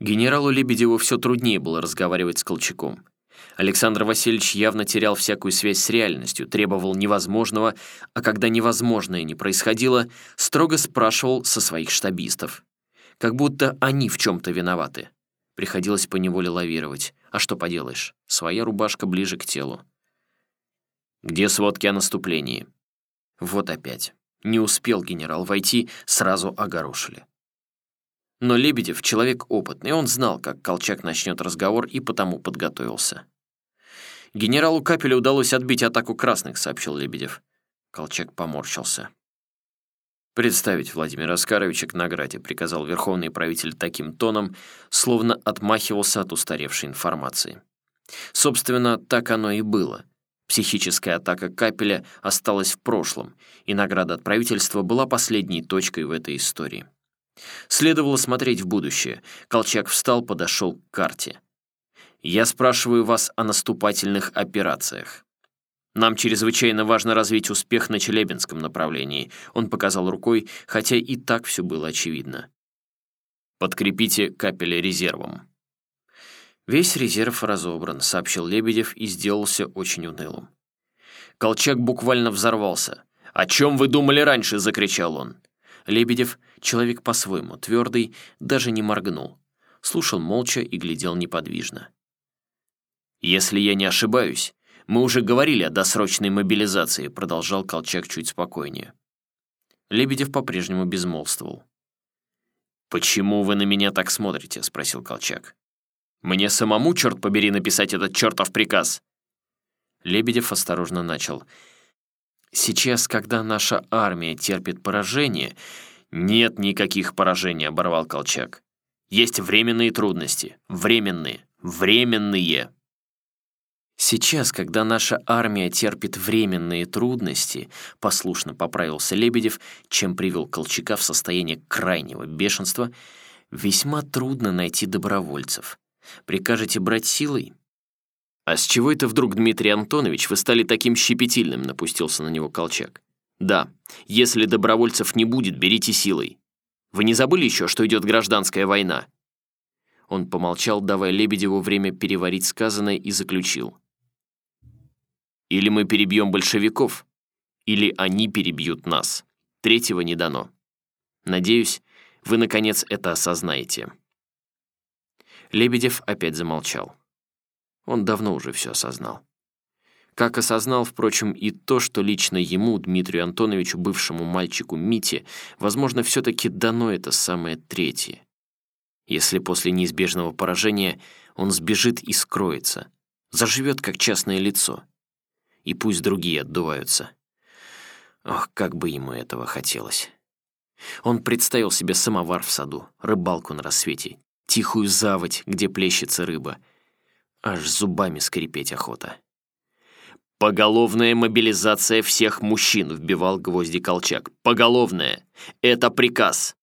Генералу Лебедеву все труднее было разговаривать с Колчаком. Александр Васильевич явно терял всякую связь с реальностью, требовал невозможного, а когда невозможное не происходило, строго спрашивал со своих штабистов. Как будто они в чем-то виноваты. Приходилось поневоле лавировать. А что поделаешь, своя рубашка ближе к телу. Где сводки о наступлении? Вот опять. Не успел генерал войти, сразу огорошили. Но Лебедев — человек опытный, он знал, как Колчак начнет разговор, и потому подготовился. «Генералу Капелю удалось отбить атаку красных», — сообщил Лебедев. Колчак поморщился. «Представить Владимира Оскаровича к награде», — приказал верховный правитель таким тоном, словно отмахивался от устаревшей информации. Собственно, так оно и было. Психическая атака Капеля осталась в прошлом, и награда от правительства была последней точкой в этой истории. Следовало смотреть в будущее. Колчак встал, подошел к карте. «Я спрашиваю вас о наступательных операциях. Нам чрезвычайно важно развить успех на Челябинском направлении», он показал рукой, хотя и так все было очевидно. «Подкрепите капеля резервом». «Весь резерв разобран», — сообщил Лебедев и сделался очень унылым. Колчак буквально взорвался. «О чем вы думали раньше?» — закричал он. Лебедев, человек по-своему твердый, даже не моргнул. Слушал молча и глядел неподвижно. «Если я не ошибаюсь, мы уже говорили о досрочной мобилизации», продолжал Колчак чуть спокойнее. Лебедев по-прежнему безмолвствовал. «Почему вы на меня так смотрите?» — спросил Колчак. «Мне самому, черт побери, написать этот чертов приказ!» Лебедев осторожно начал. Сейчас, когда наша армия терпит поражение, нет никаких поражений, оборвал Колчак. Есть временные трудности. Временные. Временные. Сейчас, когда наша армия терпит временные трудности, послушно поправился Лебедев, чем привел Колчака в состояние крайнего бешенства, весьма трудно найти добровольцев. Прикажете брать силой? «А с чего это вдруг, Дмитрий Антонович, вы стали таким щепетильным?» — напустился на него Колчак. «Да, если добровольцев не будет, берите силой. Вы не забыли еще, что идет гражданская война?» Он помолчал, давая Лебедеву время переварить сказанное, и заключил. «Или мы перебьем большевиков, или они перебьют нас. Третьего не дано. Надеюсь, вы, наконец, это осознаете». Лебедев опять замолчал. Он давно уже все осознал. Как осознал, впрочем, и то, что лично ему, Дмитрию Антоновичу, бывшему мальчику Мите, возможно, все-таки дано это самое третье. Если после неизбежного поражения он сбежит и скроется, заживет как частное лицо. И пусть другие отдуваются. Ох, как бы ему этого хотелось. Он представил себе самовар в саду, рыбалку на рассвете, тихую заводь, где плещется рыба — Аж зубами скрипеть охота. «Поголовная мобилизация всех мужчин», — вбивал гвозди Колчак. «Поголовная. Это приказ.